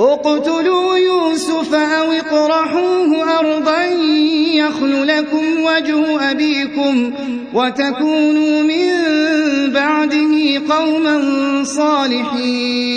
اقتلوا يوسف أو اقرحوه أرضا يخل لكم وجه أبيكم وتكونوا من بعده قوما صالحين.